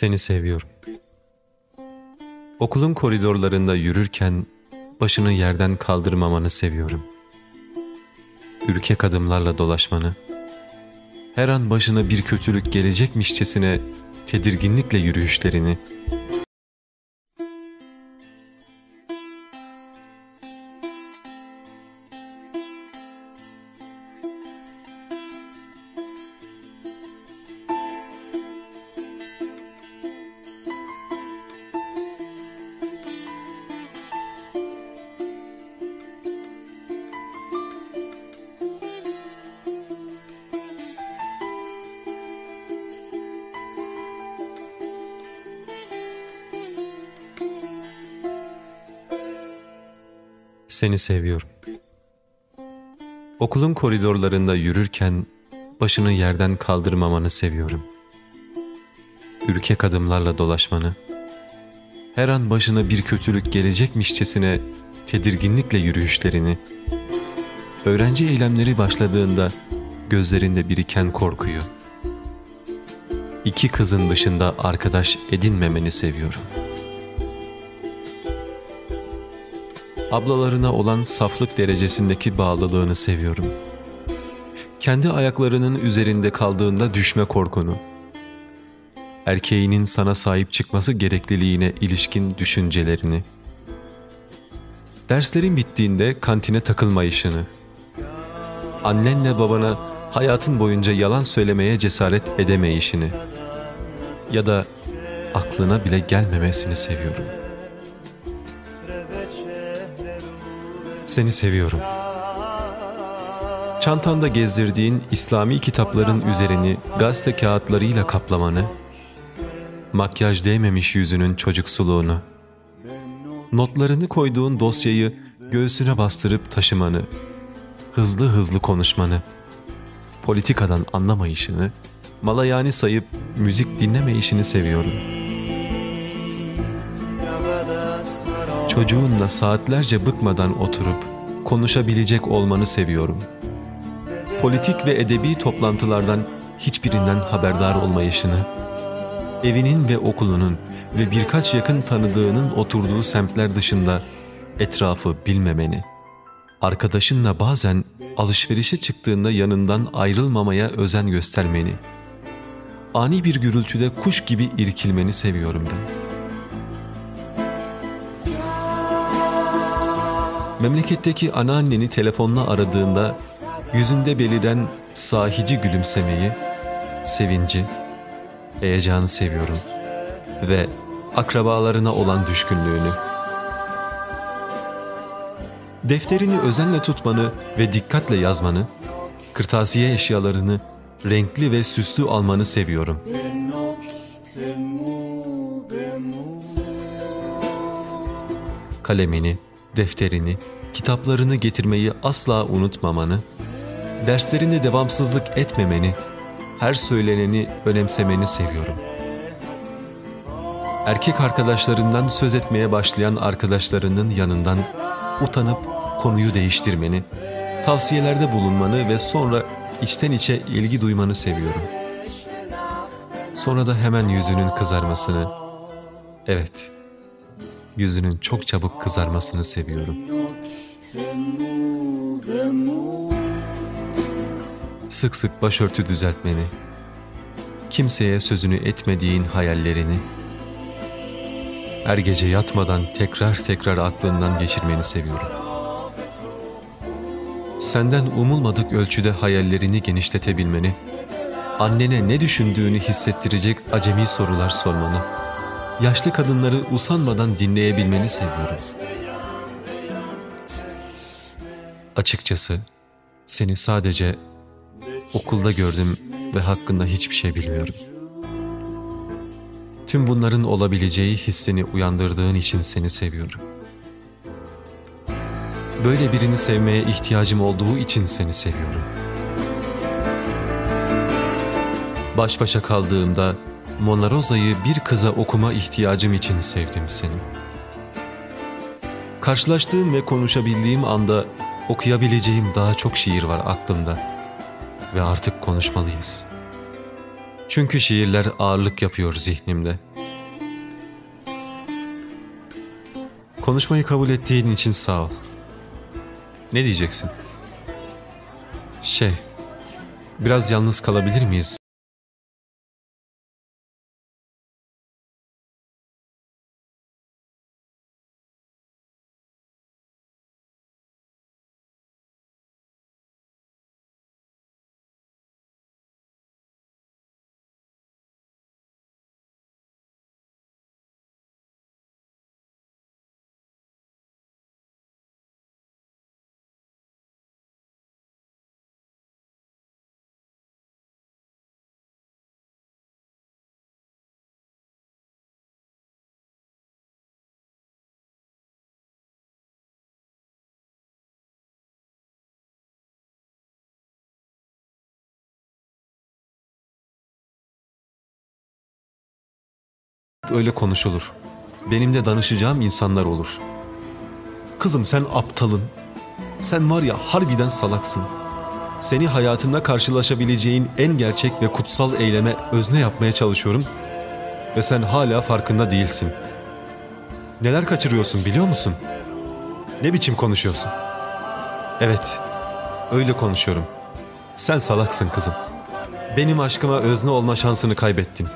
Seni seviyorum. Okulun koridorlarında yürürken başını yerden kaldırmamanı seviyorum. Ürkek adımlarla dolaşmanı, her an başına bir kötülük gelecekmişçesine tedirginlikle yürüyüşlerini, Seni seviyorum. Okulun koridorlarında yürürken başını yerden kaldırmamanı seviyorum. Ürkek adımlarla dolaşmanı, her an başına bir kötülük gelecekmişçesine tedirginlikle yürüyüşlerini, öğrenci eylemleri başladığında gözlerinde biriken korkuyu, iki kızın dışında arkadaş edinmemeni seviyorum.'' Ablalarına olan saflık derecesindeki bağlılığını seviyorum. Kendi ayaklarının üzerinde kaldığında düşme korkunu, erkeğinin sana sahip çıkması gerekliliğine ilişkin düşüncelerini, derslerin bittiğinde kantine takılmayışını, annenle babana hayatın boyunca yalan söylemeye cesaret edemeyişini ya da aklına bile gelmemesini seviyorum.'' Seni seviyorum. Çantanda gezdirdiğin İslami kitapların üzerini gazete kağıtlarıyla kaplamanı, makyaj değmemiş yüzünün çocuksuluğunu, notlarını koyduğun dosyayı göğsüne bastırıp taşımanı, hızlı hızlı konuşmanı, politikadan anlamayışını, malayani sayıp müzik dinlemeyişini seviyorum.'' Çocuğunla saatlerce bıkmadan oturup konuşabilecek olmanı seviyorum. Politik ve edebi toplantılardan hiçbirinden haberdar olmayışını, evinin ve okulunun ve birkaç yakın tanıdığının oturduğu semtler dışında etrafı bilmemeni, arkadaşınla bazen alışverişe çıktığında yanından ayrılmamaya özen göstermeni, ani bir gürültüde kuş gibi irkilmeni seviyorum ben.'' Memleketteki anneanneni telefonla aradığında yüzünde beliren sahici gülümsemeyi, sevinci, heyecanı seviyorum ve akrabalarına olan düşkünlüğünü. Defterini özenle tutmanı ve dikkatle yazmanı, kırtasiye eşyalarını renkli ve süslü almanı seviyorum. Kalemini, defterini, kitaplarını getirmeyi asla unutmamanı, derslerinde devamsızlık etmemeni, her söyleneni önemsemeni seviyorum. Erkek arkadaşlarından söz etmeye başlayan arkadaşlarının yanından utanıp konuyu değiştirmeni, tavsiyelerde bulunmanı ve sonra içten içe ilgi duymanı seviyorum. Sonra da hemen yüzünün kızarmasını, evet, yüzünün çok çabuk kızarmasını seviyorum. Sık sık başörtü düzeltmeni, kimseye sözünü etmediğin hayallerini, her gece yatmadan tekrar tekrar aklından geçirmeni seviyorum. Senden umulmadık ölçüde hayallerini genişletebilmeni, annene ne düşündüğünü hissettirecek acemi sorular sormanı, yaşlı kadınları usanmadan dinleyebilmeni seviyorum. Açıkçası seni sadece okulda gördüm ve hakkında hiçbir şey bilmiyorum. Tüm bunların olabileceği hissini uyandırdığın için seni seviyorum. Böyle birini sevmeye ihtiyacım olduğu için seni seviyorum. Baş başa kaldığımda Mona Rosa'yı bir kıza okuma ihtiyacım için sevdim seni. Karşılaştığım ve konuşabildiğim anda okuyabileceğim daha çok şiir var aklımda ve artık konuşmalıyız. Çünkü şiirler ağırlık yapıyor zihnimde. Konuşmayı kabul ettiğin için sağ ol. Ne diyeceksin? Şey, biraz yalnız kalabilir miyiz öyle konuşulur. Benim de danışacağım insanlar olur. Kızım sen aptalın. Sen var ya harbiden salaksın. Seni hayatında karşılaşabileceğin en gerçek ve kutsal eyleme özne yapmaya çalışıyorum ve sen hala farkında değilsin. Neler kaçırıyorsun biliyor musun? Ne biçim konuşuyorsun? Evet, öyle konuşuyorum. Sen salaksın kızım. Benim aşkıma özne olma şansını kaybettin.